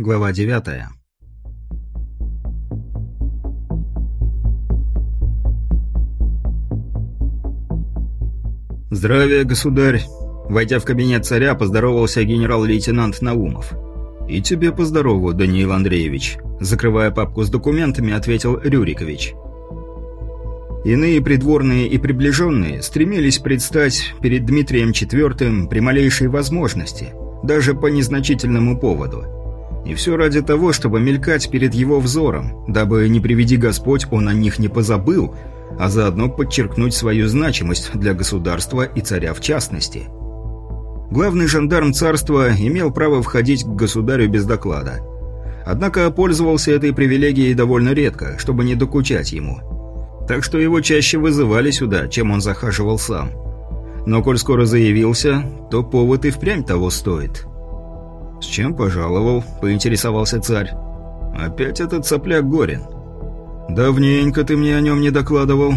Глава 9. «Здравия, государь!» Войдя в кабинет царя, поздоровался генерал-лейтенант Наумов. «И тебе поздорову, Даниил Андреевич», – закрывая папку с документами, ответил Рюрикович. Иные придворные и приближенные стремились предстать перед Дмитрием IV при малейшей возможности, даже по незначительному поводу. И все ради того, чтобы мелькать перед его взором, дабы, не приведи Господь, он о них не позабыл, а заодно подчеркнуть свою значимость для государства и царя в частности. Главный жандарм царства имел право входить к государю без доклада. Однако пользовался этой привилегией довольно редко, чтобы не докучать ему. Так что его чаще вызывали сюда, чем он захаживал сам. Но коль скоро заявился, то повод и впрямь того стоит. «С чем пожаловал?» – поинтересовался царь. «Опять этот сопляк Горин». «Давненько ты мне о нем не докладывал.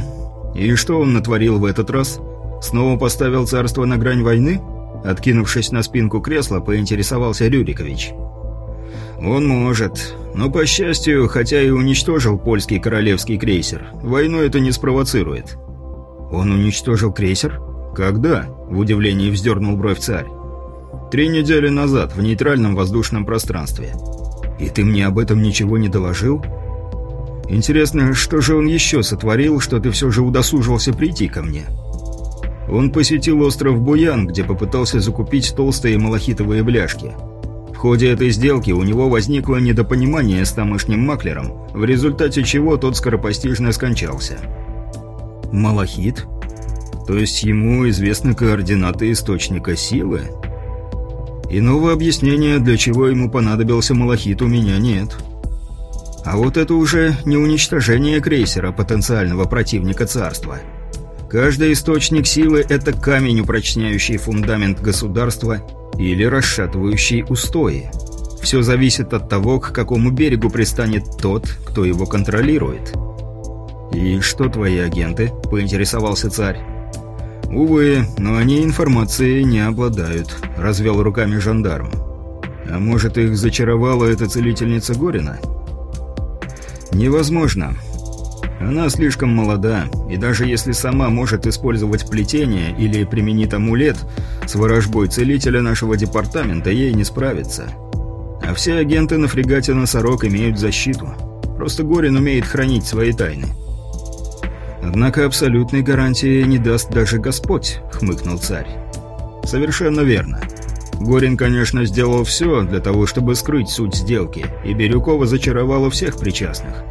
И что он натворил в этот раз? Снова поставил царство на грань войны?» Откинувшись на спинку кресла, поинтересовался Рюрикович. «Он может. Но, по счастью, хотя и уничтожил польский королевский крейсер, войну это не спровоцирует». «Он уничтожил крейсер? Когда?» – в удивлении вздернул бровь царь. «Три недели назад, в нейтральном воздушном пространстве». «И ты мне об этом ничего не доложил?» «Интересно, что же он еще сотворил, что ты все же удосужился прийти ко мне?» Он посетил остров Буян, где попытался закупить толстые малахитовые бляшки. В ходе этой сделки у него возникло недопонимание с тамошним маклером, в результате чего тот скоропостижно скончался. «Малахит? То есть ему известны координаты источника силы?» Иного объяснения, для чего ему понадобился малахит, у меня нет. А вот это уже не уничтожение крейсера потенциального противника царства. Каждый источник силы – это камень, упрочняющий фундамент государства или расшатывающий устои. Все зависит от того, к какому берегу пристанет тот, кто его контролирует. «И что твои агенты?» – поинтересовался царь. «Увы, но они информацией не обладают», – развел руками жандарм. «А может, их зачаровала эта целительница Горина?» «Невозможно. Она слишком молода, и даже если сама может использовать плетение или применит амулет, с ворожбой целителя нашего департамента ей не справиться. А все агенты на фрегате «Носорог» имеют защиту. Просто Горин умеет хранить свои тайны. «Однако абсолютной гарантии не даст даже Господь», — хмыкнул царь. «Совершенно верно. Горин, конечно, сделал все для того, чтобы скрыть суть сделки, и Бирюкова зачаровала всех причастных.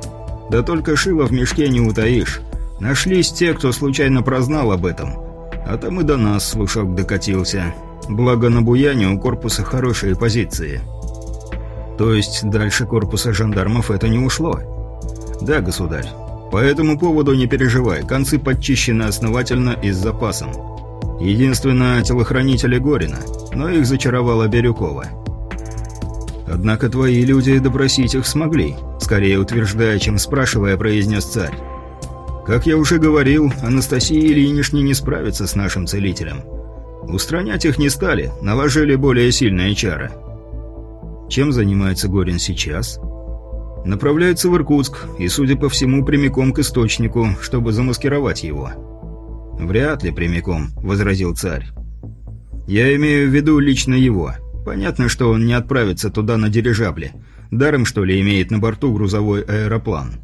Да только шило в мешке не утаишь. Нашлись те, кто случайно прознал об этом. А там и до нас слушок докатился. Благо на Буяне у корпуса хорошие позиции. То есть дальше корпуса жандармов это не ушло? Да, государь. По этому поводу не переживай, концы подчищены основательно и с запасом. Единственно, телохранители Горина, но их зачаровала Бирюкова. Однако твои люди допросить их смогли, скорее утверждая, чем спрашивая, произнес царь. Как я уже говорил, Анастасия Ильинична не справится с нашим целителем. Устранять их не стали, наложили более сильные чары. Чем занимается Горин сейчас? Направляется в Иркутск и, судя по всему, прямиком к источнику, чтобы замаскировать его. «Вряд ли прямиком», — возразил царь. «Я имею в виду лично его. Понятно, что он не отправится туда на дирижабле. Даром, что ли, имеет на борту грузовой аэроплан».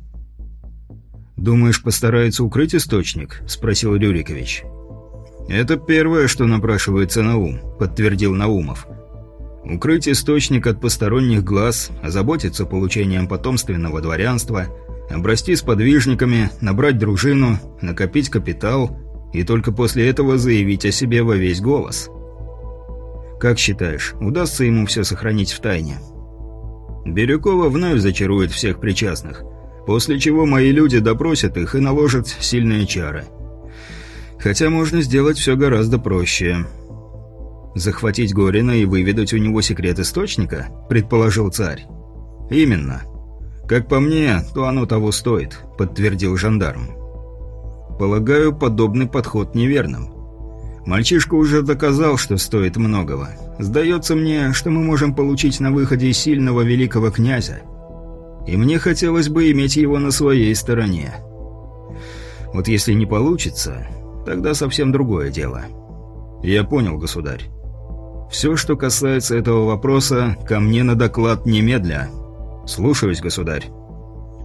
«Думаешь, постарается укрыть источник?» – спросил Рюрикович. «Это первое, что напрашивается на ум», – подтвердил Наумов. Укрыть источник от посторонних глаз, озаботиться получением потомственного дворянства, обрасти с подвижниками, набрать дружину, накопить капитал и только после этого заявить о себе во весь голос. Как считаешь, удастся ему все сохранить в тайне? Бирюкова вновь зачарует всех причастных, после чего мои люди допросят их и наложат сильные чары. Хотя можно сделать все гораздо проще – «Захватить Горина и выведать у него секрет источника?» – предположил царь. «Именно. Как по мне, то оно того стоит», – подтвердил жандарм. «Полагаю, подобный подход неверным. Мальчишка уже доказал, что стоит многого. Сдается мне, что мы можем получить на выходе сильного великого князя. И мне хотелось бы иметь его на своей стороне. Вот если не получится, тогда совсем другое дело. Я понял, государь. Все, что касается этого вопроса, ко мне на доклад немедля. Слушаюсь, государь.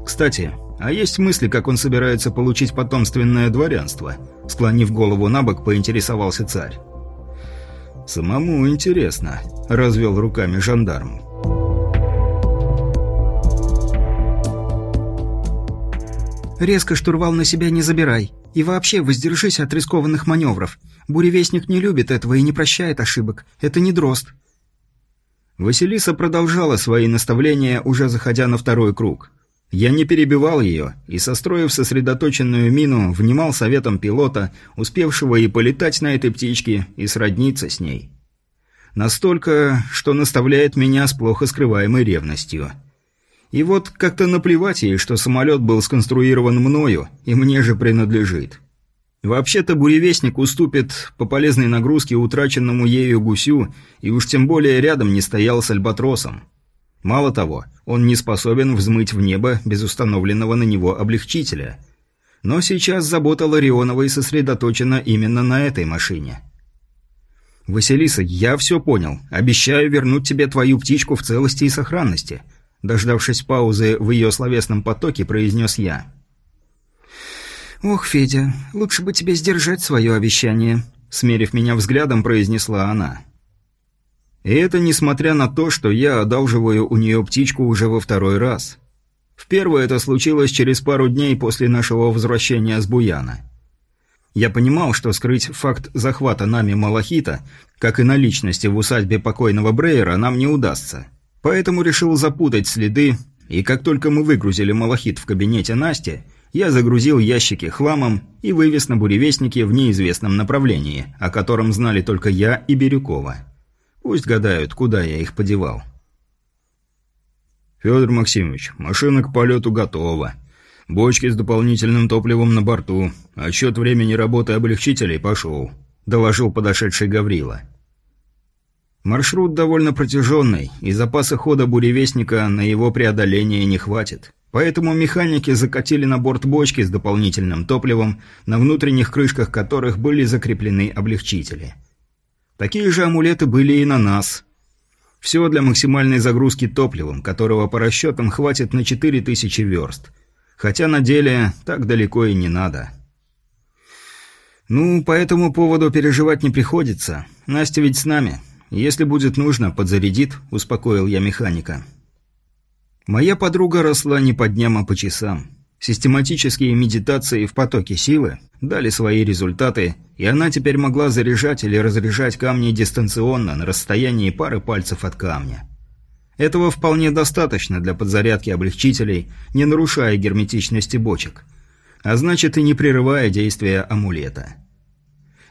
Кстати, а есть мысли, как он собирается получить потомственное дворянство? Склонив голову на бок, поинтересовался царь. «Самому интересно», — развел руками жандарм. «Резко штурвал на себя не забирай. И вообще воздержись от рискованных маневров. Буревестник не любит этого и не прощает ошибок. Это не дрозд». Василиса продолжала свои наставления, уже заходя на второй круг. Я не перебивал ее и, состроив сосредоточенную мину, внимал советом пилота, успевшего и полетать на этой птичке, и сродниться с ней. Настолько, что наставляет меня с плохо скрываемой ревностью. И вот как-то наплевать ей, что самолет был сконструирован мною, и мне же принадлежит. Вообще-то буревестник уступит по полезной нагрузке утраченному ею гусю, и уж тем более рядом не стоял с альбатросом. Мало того, он не способен взмыть в небо без установленного на него облегчителя. Но сейчас забота Ларионовой сосредоточена именно на этой машине. «Василиса, я все понял. Обещаю вернуть тебе твою птичку в целости и сохранности», дождавшись паузы в ее словесном потоке, произнес я. «Ох, Федя, лучше бы тебе сдержать свое обещание», смерив меня взглядом, произнесла она. И это несмотря на то, что я одалживаю у нее птичку уже во второй раз. В первый это случилось через пару дней после нашего возвращения с Буяна. Я понимал, что скрыть факт захвата нами Малахита, как и наличности в усадьбе покойного Брейера, нам не удастся. Поэтому решил запутать следы, и как только мы выгрузили Малахит в кабинете Насти, я загрузил ящики хламом и вывез на буревестники в неизвестном направлении, о котором знали только я и Бирюкова. Пусть гадают, куда я их подевал. «Федор Максимович, машина к полету готова. Бочки с дополнительным топливом на борту. Отсчет времени работы облегчителей пошел», – доложил подошедший Гаврила. Маршрут довольно протяженный, и запаса хода буревестника на его преодоление не хватит. Поэтому механики закатили на борт бочки с дополнительным топливом, на внутренних крышках которых были закреплены облегчители. Такие же амулеты были и на нас. Все для максимальной загрузки топливом, которого по расчетам хватит на 4000 верст. Хотя на деле так далеко и не надо. Ну, по этому поводу переживать не приходится. Настя ведь с нами. Если будет нужно, подзарядит, успокоил я механика. Моя подруга росла не по дням, а по часам. Систематические медитации в потоке силы дали свои результаты, и она теперь могла заряжать или разряжать камни дистанционно на расстоянии пары пальцев от камня. Этого вполне достаточно для подзарядки облегчителей, не нарушая герметичности бочек, а значит и не прерывая действия амулета.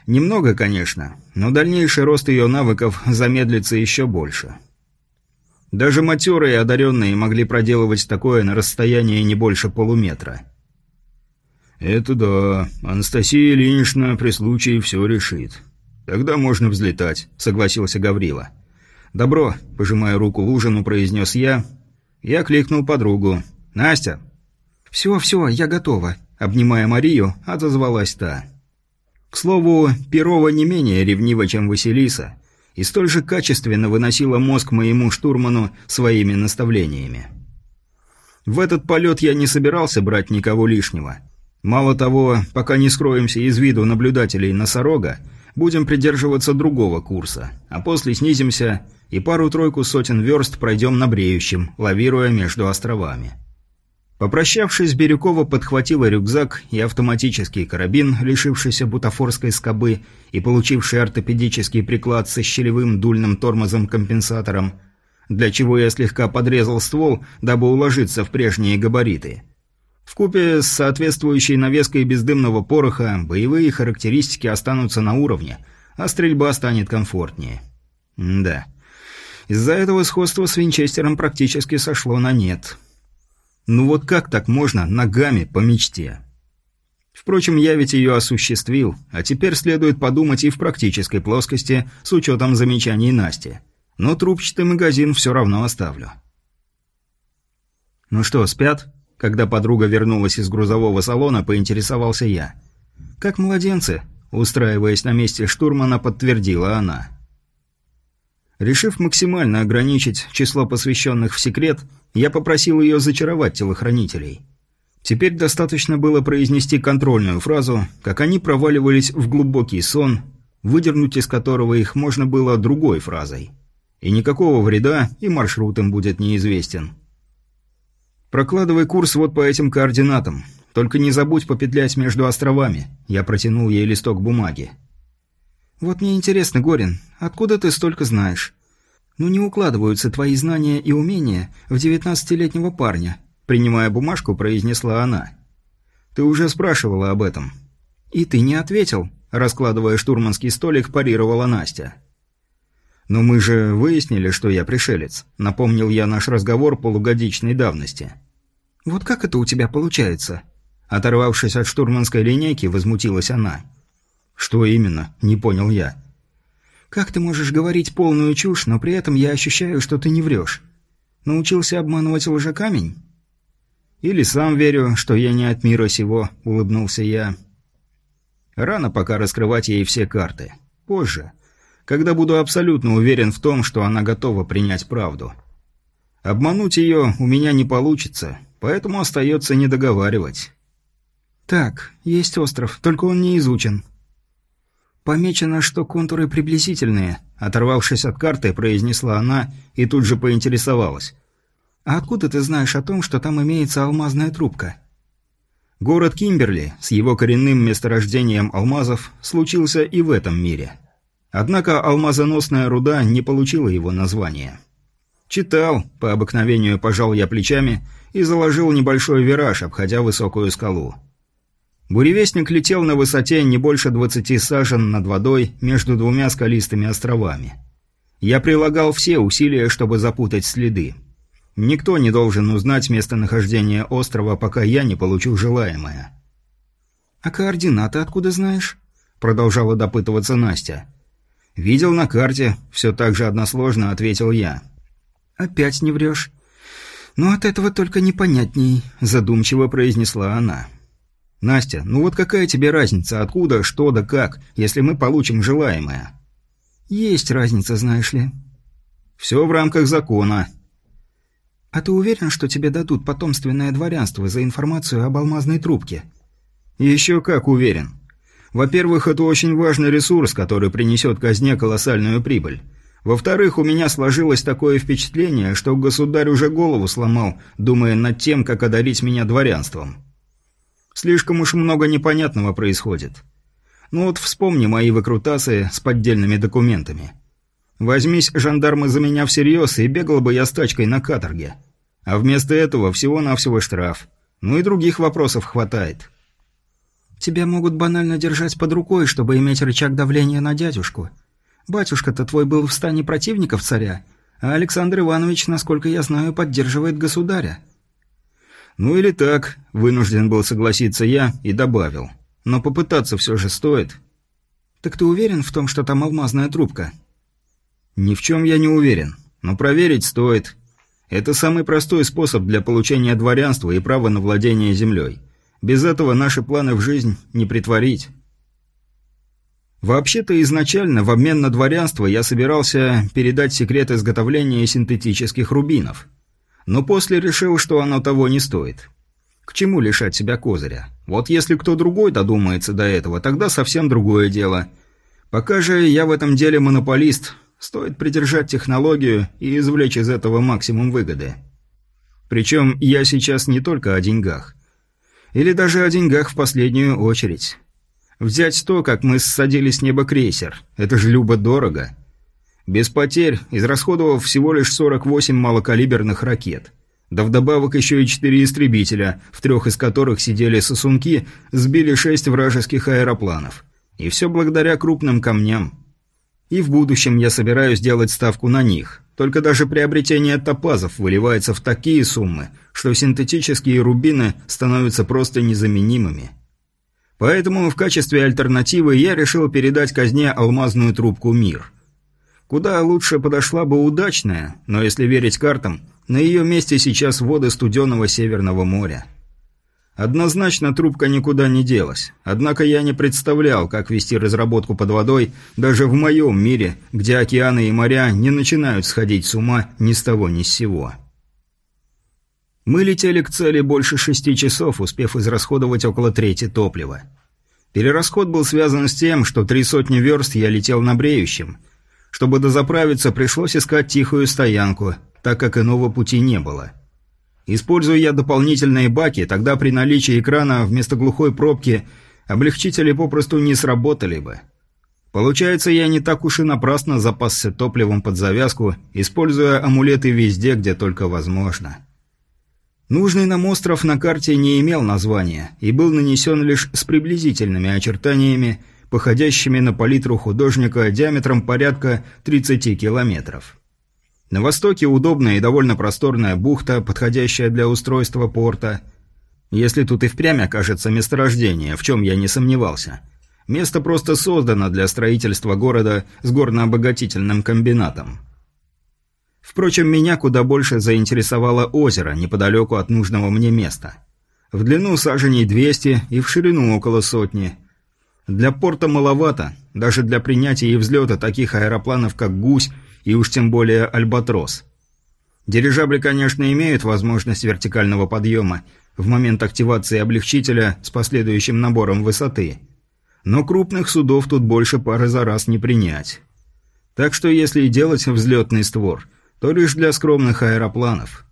Немного, конечно, но дальнейший рост ее навыков замедлится еще больше. Даже матерые одаренные могли проделывать такое на расстоянии не больше полуметра. «Это да. Анастасия Ильинична при случае все решит. Тогда можно взлетать», — согласился Гаврила. «Добро», — пожимая руку Лужину, произнес я. Я кликнул подругу. «Настя!» «Все, все, я готова», — обнимая Марию, отозвалась та. К слову, Перова не менее ревнива, чем Василиса, и столь же качественно выносила мозг моему штурману своими наставлениями. В этот полет я не собирался брать никого лишнего. Мало того, пока не скроемся из виду наблюдателей носорога, будем придерживаться другого курса, а после снизимся и пару-тройку сотен верст пройдем на бреющем, лавируя между островами. Попрощавшись, Бирюкова подхватила рюкзак и автоматический карабин, лишившийся бутафорской скобы и получивший ортопедический приклад со щелевым дульным тормозом-компенсатором, для чего я слегка подрезал ствол, дабы уложиться в прежние габариты. Вкупе с соответствующей навеской бездымного пороха боевые характеристики останутся на уровне, а стрельба станет комфортнее. М да. Из-за этого сходство с Винчестером практически сошло на нет. Ну вот как так можно ногами по мечте? Впрочем, я ведь ее осуществил, а теперь следует подумать и в практической плоскости с учетом замечаний Насти. Но трубчатый магазин все равно оставлю. «Ну что, спят?» Когда подруга вернулась из грузового салона, поинтересовался я. «Как младенцы», – устраиваясь на месте штурмана, подтвердила она. Решив максимально ограничить число посвященных в секрет, я попросил ее зачаровать телохранителей. Теперь достаточно было произнести контрольную фразу, как они проваливались в глубокий сон, выдернуть из которого их можно было другой фразой. И никакого вреда, и маршрут им будет неизвестен. «Прокладывай курс вот по этим координатам. Только не забудь попетлять между островами». Я протянул ей листок бумаги. «Вот мне интересно, Горин, откуда ты столько знаешь? Ну не укладываются твои знания и умения в девятнадцатилетнего парня», принимая бумажку, произнесла она. «Ты уже спрашивала об этом». «И ты не ответил», раскладывая штурманский столик, парировала Настя. «Но мы же выяснили, что я пришелец», напомнил я наш разговор полугодичной давности. «Вот как это у тебя получается?» Оторвавшись от штурманской линейки, возмутилась она. «Что именно?» – не понял я. «Как ты можешь говорить полную чушь, но при этом я ощущаю, что ты не врешь? Научился обманывать лжекамень?» «Или сам верю, что я не от мира сего», – улыбнулся я. «Рано пока раскрывать ей все карты. Позже, когда буду абсолютно уверен в том, что она готова принять правду. Обмануть ее у меня не получится, поэтому остается не договаривать». «Так, есть остров, только он не изучен. «Помечено, что контуры приблизительные», – оторвавшись от карты, произнесла она и тут же поинтересовалась. «А откуда ты знаешь о том, что там имеется алмазная трубка?» Город Кимберли с его коренным месторождением алмазов случился и в этом мире. Однако алмазоносная руда не получила его название. Читал, по обыкновению пожал я плечами и заложил небольшой вираж, обходя высокую скалу. Буревестник летел на высоте не больше 20 сажен над водой между двумя скалистыми островами. Я прилагал все усилия, чтобы запутать следы. Никто не должен узнать местонахождение острова, пока я не получу желаемое. «А координаты откуда знаешь?» – продолжала допытываться Настя. «Видел на карте», – все так же односложно ответил я. «Опять не врешь?» «Ну, от этого только непонятней», – задумчиво произнесла она. «Настя, ну вот какая тебе разница, откуда, что да как, если мы получим желаемое?» «Есть разница, знаешь ли». «Все в рамках закона». «А ты уверен, что тебе дадут потомственное дворянство за информацию об алмазной трубке?» «Еще как уверен. Во-первых, это очень важный ресурс, который принесет казне колоссальную прибыль. Во-вторых, у меня сложилось такое впечатление, что государь уже голову сломал, думая над тем, как одарить меня дворянством». Слишком уж много непонятного происходит. Ну вот вспомни мои выкрутасы с поддельными документами. Возьмись жандармы за меня всерьез, и бегал бы я с тачкой на каторге. А вместо этого всего-навсего штраф. Ну и других вопросов хватает. Тебя могут банально держать под рукой, чтобы иметь рычаг давления на дядюшку. Батюшка-то твой был в стане противников царя, а Александр Иванович, насколько я знаю, поддерживает государя. «Ну или так», – вынужден был согласиться я и добавил. «Но попытаться все же стоит». «Так ты уверен в том, что там алмазная трубка?» «Ни в чем я не уверен, но проверить стоит. Это самый простой способ для получения дворянства и права на владение землей. Без этого наши планы в жизнь не притворить». Вообще-то изначально в обмен на дворянство я собирался передать секрет изготовления синтетических рубинов – но после решил, что оно того не стоит. К чему лишать себя козыря? Вот если кто другой додумается до этого, тогда совсем другое дело. Пока же я в этом деле монополист, стоит придержать технологию и извлечь из этого максимум выгоды. Причем я сейчас не только о деньгах. Или даже о деньгах в последнюю очередь. Взять то, как мы ссадили с неба крейсер, это же любо-дорого. Без потерь, израсходовав всего лишь 48 малокалиберных ракет. Да вдобавок еще и четыре истребителя, в трех из которых сидели сосунки, сбили шесть вражеских аэропланов. И все благодаря крупным камням. И в будущем я собираюсь делать ставку на них. Только даже приобретение топазов выливается в такие суммы, что синтетические рубины становятся просто незаменимыми. Поэтому в качестве альтернативы я решил передать казне алмазную трубку «Мир». Куда лучше подошла бы удачная, но если верить картам, на ее месте сейчас воды студенного Северного моря. Однозначно трубка никуда не делась. Однако я не представлял, как вести разработку под водой даже в моем мире, где океаны и моря не начинают сходить с ума ни с того ни с сего. Мы летели к цели больше шести часов, успев израсходовать около трети топлива. Перерасход был связан с тем, что три сотни верст я летел на бреющем. Чтобы дозаправиться, пришлось искать тихую стоянку, так как иного пути не было. Используя я дополнительные баки, тогда при наличии экрана вместо глухой пробки облегчители попросту не сработали бы. Получается, я не так уж и напрасно запасся топливом под завязку, используя амулеты везде, где только возможно. Нужный нам остров на карте не имел названия и был нанесен лишь с приблизительными очертаниями, походящими на палитру художника диаметром порядка 30 километров. На востоке удобная и довольно просторная бухта, подходящая для устройства порта. Если тут и впрямь окажется месторождение, в чем я не сомневался. Место просто создано для строительства города с горно-обогатительным комбинатом. Впрочем, меня куда больше заинтересовало озеро, неподалеку от нужного мне места. В длину саженей 200 и в ширину около сотни. Для порта маловато, даже для принятия и взлета таких аэропланов, как «Гусь» и уж тем более «Альбатрос». Дирижабли, конечно, имеют возможность вертикального подъема в момент активации облегчителя с последующим набором высоты. Но крупных судов тут больше пары за раз не принять. Так что если и делать взлетный створ, то лишь для скромных аэропланов.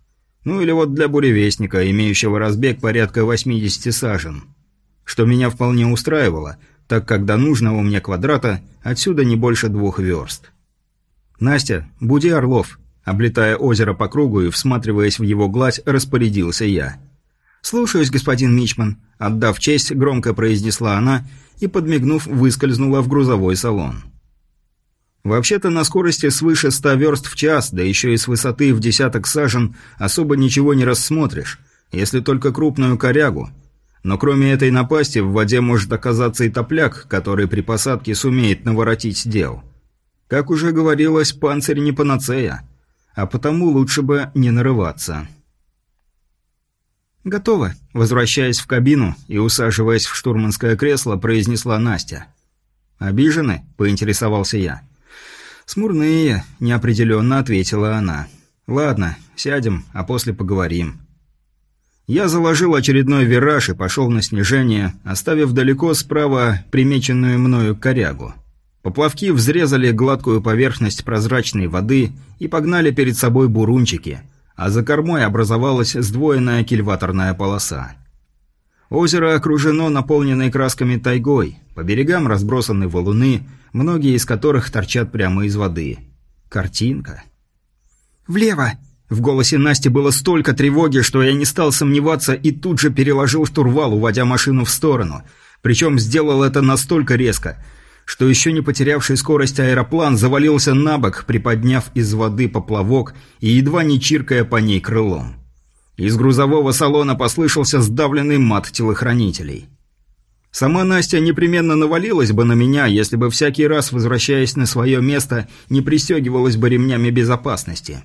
Ну или вот для буревестника, имеющего разбег порядка 80 сажен. Что меня вполне устраивало, так как до нужного мне квадрата отсюда не больше двух верст. «Настя, буди Орлов», облетая озеро по кругу и всматриваясь в его гладь, распорядился я. «Слушаюсь, господин Мичман», отдав честь, громко произнесла она и, подмигнув, выскользнула в грузовой салон. Вообще-то на скорости свыше 100 верст в час, да еще и с высоты в десяток сажен, особо ничего не рассмотришь, если только крупную корягу. Но кроме этой напасти в воде может оказаться и топляк, который при посадке сумеет наворотить дел. Как уже говорилось, панцирь не панацея, а потому лучше бы не нарываться. «Готово», — возвращаясь в кабину и усаживаясь в штурманское кресло, произнесла Настя. «Обижены?» — поинтересовался я. «Смурные», — неопределенно ответила она. «Ладно, сядем, а после поговорим». Я заложил очередной вираж и пошел на снижение, оставив далеко справа примеченную мною корягу. Поплавки взрезали гладкую поверхность прозрачной воды и погнали перед собой бурунчики, а за кормой образовалась сдвоенная кильваторная полоса. Озеро окружено наполненной красками тайгой, по берегам разбросаны валуны, многие из которых торчат прямо из воды. Картинка. «Влево!» В голосе Насти было столько тревоги, что я не стал сомневаться и тут же переложил штурвал, уводя машину в сторону. Причем сделал это настолько резко, что еще не потерявший скорость аэроплан завалился на бок, приподняв из воды поплавок и едва не чиркая по ней крылом. Из грузового салона послышался сдавленный мат телохранителей. Сама Настя непременно навалилась бы на меня, если бы всякий раз, возвращаясь на свое место, не пристегивалась бы ремнями безопасности.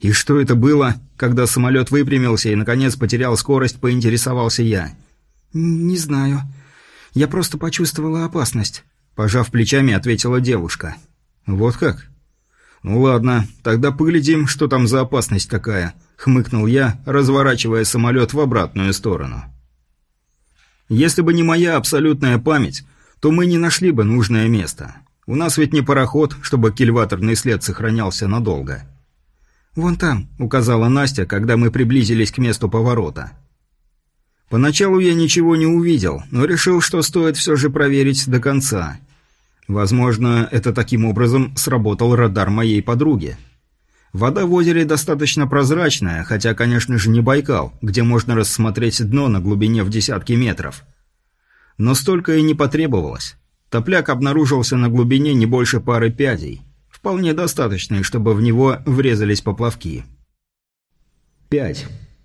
И что это было, когда самолет выпрямился и, наконец, потерял скорость, поинтересовался я. «Не знаю», я просто почувствовала опасность», – пожав плечами, ответила девушка. «Вот как?» «Ну ладно, тогда поглядим, что там за опасность такая», – хмыкнул я, разворачивая самолет в обратную сторону. «Если бы не моя абсолютная память, то мы не нашли бы нужное место. У нас ведь не пароход, чтобы кильваторный след сохранялся надолго». «Вон там», – указала Настя, когда мы приблизились к месту поворота. Поначалу я ничего не увидел, но решил, что стоит все же проверить до конца. Возможно, это таким образом сработал радар моей подруги. Вода в озере достаточно прозрачная, хотя, конечно же, не Байкал, где можно рассмотреть дно на глубине в десятки метров. Но столько и не потребовалось. Топляк обнаружился на глубине не больше пары пядей. Вполне достаточной, чтобы в него врезались поплавки. Пять.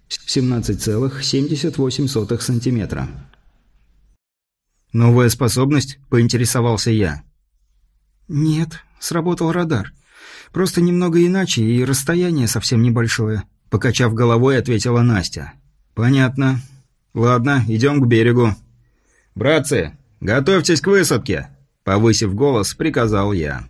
17,78 сантиметра. «Новая способность?» – поинтересовался я. «Нет, сработал радар. Просто немного иначе, и расстояние совсем небольшое», – покачав головой, ответила Настя. «Понятно. Ладно, идем к берегу». «Братцы, готовьтесь к высадке!» – повысив голос, приказал я.